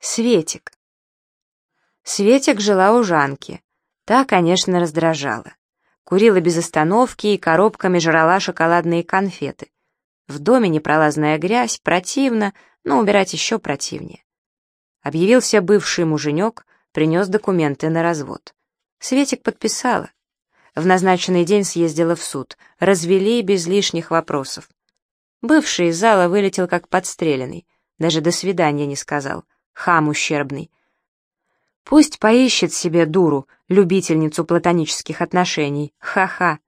Светик. Светик жила у Жанки. Та, конечно, раздражала. Курила без остановки и коробками жрала шоколадные конфеты. В доме непролазная грязь, противно, но убирать еще противнее. Объявился бывший муженек, принес документы на развод. Светик подписала. В назначенный день съездила в суд. Развели без лишних вопросов. Бывший из зала вылетел как подстреленный. Даже до свидания не сказал. Хам ущербный. Пусть поищет себе дуру, любительницу платонических отношений. Ха-ха.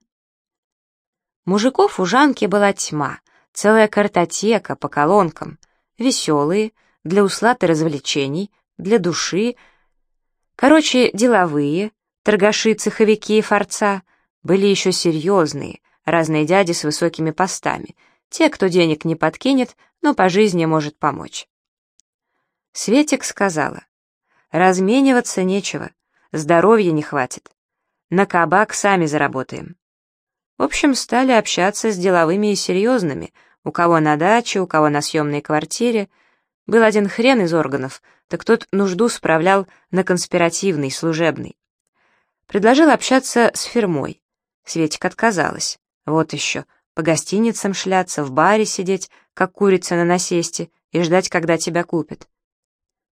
Мужиков у Жанки была тьма, целая картотека по колонкам. Веселые, для услад и развлечений, для души. Короче, деловые, торгаши, цеховики и форца. Были еще серьезные, разные дяди с высокими постами — те, кто денег не подкинет, но по жизни может помочь. Светик сказала, размениваться нечего, здоровья не хватит. На кабак сами заработаем. В общем, стали общаться с деловыми и серьезными, у кого на даче, у кого на съемной квартире. Был один хрен из органов, так тот нужду справлял на конспиративный, служебный. Предложил общаться с фирмой. Светик отказалась. Вот еще, по гостиницам шляться, в баре сидеть, как курица на насесте, и ждать, когда тебя купят.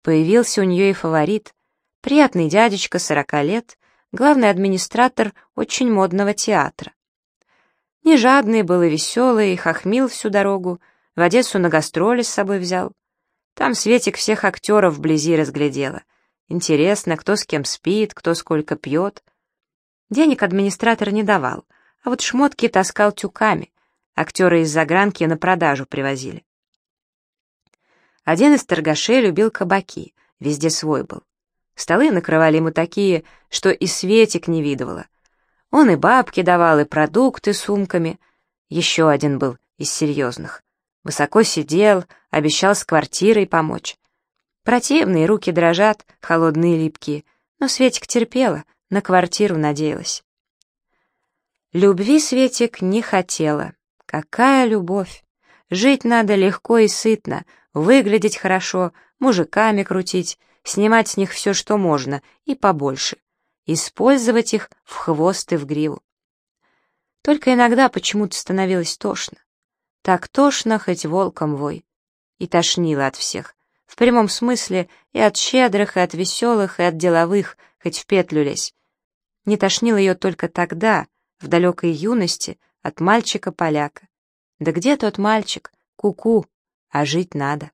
Появился у нее и фаворит, приятный дядечка, сорока лет, главный администратор очень модного театра. Не жадный был и веселый, хохмил всю дорогу, в Одессу на гастроли с собой взял. Там Светик всех актеров вблизи разглядела. Интересно, кто с кем спит, кто сколько пьет. Денег администратор не давал — а вот шмотки таскал тюками. Актеры из загранки на продажу привозили. Один из торгашей любил кабаки, везде свой был. Столы накрывали ему такие, что и Светик не видывала. Он и бабки давал, и продукты сумками. Еще один был из серьезных. Высоко сидел, обещал с квартирой помочь. Противные руки дрожат, холодные липкие, но Светик терпела, на квартиру надеялась. Любви Светик не хотела. Какая любовь! Жить надо легко и сытно, выглядеть хорошо, мужиками крутить, снимать с них все, что можно, и побольше. Использовать их в хвост и в гриву. Только иногда почему-то становилось тошно. Так тошно, хоть волком вой. И тошнило от всех. В прямом смысле и от щедрых, и от веселых, и от деловых, хоть в петлю лезь. Не тошнило ее только тогда, в далекой юности от мальчика-поляка. Да где тот мальчик? Ку-ку, а жить надо.